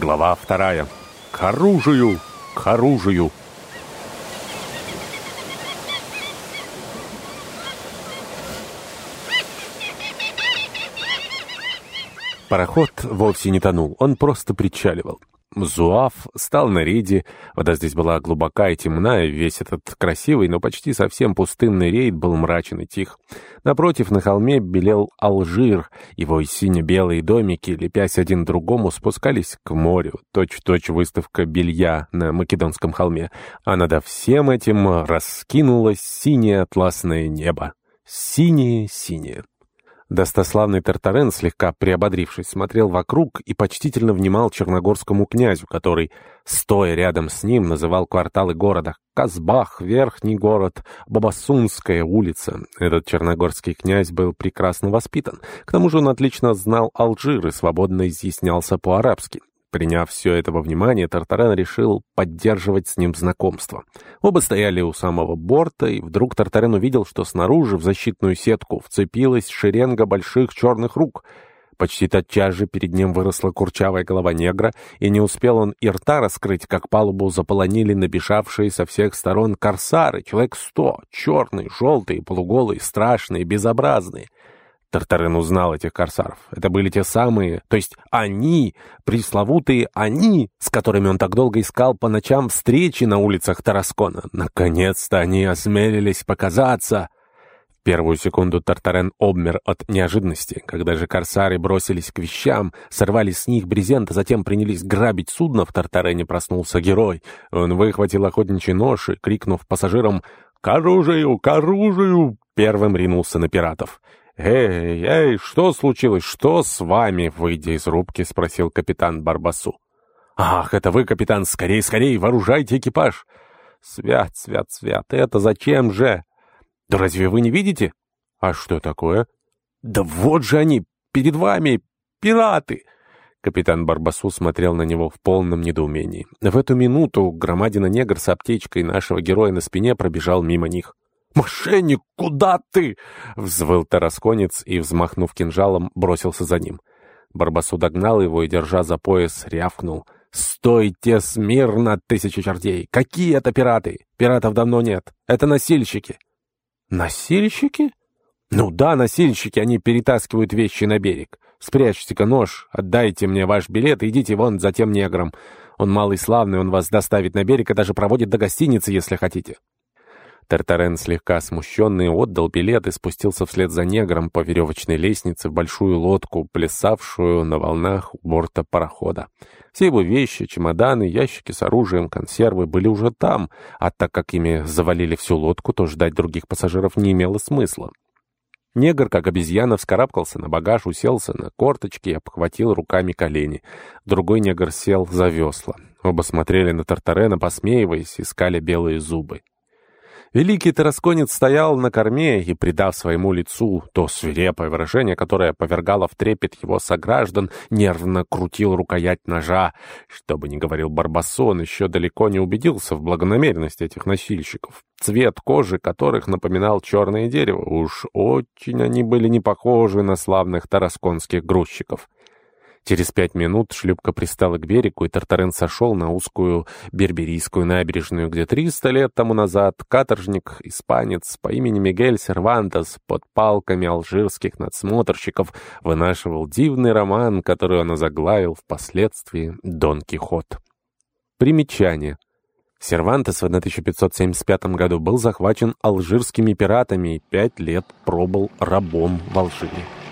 Глава вторая. К оружию! К оружию! Пароход вовсе не тонул, он просто причаливал. Зуав стал на рейде, вода здесь была глубока и темная, весь этот красивый, но почти совсем пустынный рейд был мрачен и тих. Напротив, на холме белел Алжир, его сине-белые домики, лепясь один другому, спускались к морю, точь-в-точь -точь выставка белья на Македонском холме, а над всем этим раскинулось синее атласное небо. Синее-синее. Достославный Тартарен, слегка приободрившись, смотрел вокруг и почтительно внимал черногорскому князю, который, стоя рядом с ним, называл кварталы города Казбах, Верхний город, Бабасунская улица. Этот черногорский князь был прекрасно воспитан. К тому же он отлично знал Алжир и свободно изъяснялся по-арабски. Приняв все это во внимание, Тартарен решил поддерживать с ним знакомство. Оба стояли у самого борта, и вдруг Тартарен увидел, что снаружи в защитную сетку вцепилась шеренга больших черных рук. Почти тотчас же перед ним выросла курчавая голова негра, и не успел он и рта раскрыть, как палубу заполонили набежавшие со всех сторон корсары, человек сто, черные, желтые, полуголые, страшные, безобразные. Тартарен узнал этих корсаров. Это были те самые, то есть они, пресловутые они, с которыми он так долго искал по ночам встречи на улицах Тараскона. Наконец-то они осмелились показаться. В первую секунду Тартарен обмер от неожиданности. Когда же корсары бросились к вещам, сорвали с них брезент, а затем принялись грабить судно, в Тартарене проснулся герой. Он выхватил охотничий нож и, крикнув пассажирам «К оружию! К оружию!», первым ринулся на пиратов. «Эй, эй, что случилось? Что с вами?» — выйдя из рубки, спросил капитан Барбасу. «Ах, это вы, капитан! Скорей, скорей, вооружайте экипаж!» «Свят, свят, свят, это зачем же?» «Да разве вы не видите?» «А что такое?» «Да вот же они, перед вами, пираты!» Капитан Барбасу смотрел на него в полном недоумении. В эту минуту громадина-негр с аптечкой нашего героя на спине пробежал мимо них. «Мошенник, куда ты?» — взвыл тарасконец и, взмахнув кинжалом, бросился за ним. Барбасу догнал его и, держа за пояс, рявкнул. «Стойте смирно, тысячи чертей! Какие это пираты? Пиратов давно нет. Это носильщики». «Носильщики?» «Ну да, носильщики, они перетаскивают вещи на берег. Спрячьте-ка нож, отдайте мне ваш билет и идите вон за тем негром. Он малый славный, он вас доставит на берег и даже проводит до гостиницы, если хотите». Тартарен, слегка смущенный, отдал билет и спустился вслед за негром по веревочной лестнице в большую лодку, плясавшую на волнах у борта парохода. Все его вещи, чемоданы, ящики с оружием, консервы были уже там, а так как ими завалили всю лодку, то ждать других пассажиров не имело смысла. Негр, как обезьяна, вскарабкался на багаж, уселся на корточки и обхватил руками колени. Другой негр сел за весла. Оба смотрели на Тартарена, посмеиваясь, искали белые зубы. Великий тарасконец стоял на корме и, придав своему лицу то свирепое выражение, которое повергало в трепет его сограждан, нервно крутил рукоять ножа. Что бы ни говорил Барбасон, еще далеко не убедился в благонамеренности этих носильщиков. Цвет кожи которых напоминал черное дерево. Уж очень они были не похожи на славных тарасконских грузчиков. Через пять минут шлюпка пристала к берегу, и Тартарен сошел на узкую берберийскую набережную, где триста лет тому назад каторжник, испанец по имени Мигель Сервантес под палками алжирских надсмотрщиков вынашивал дивный роман, который он озаглавил впоследствии «Дон Кихот». Примечание. Сервантес в 1575 году был захвачен алжирскими пиратами и пять лет пробыл рабом в Алжире.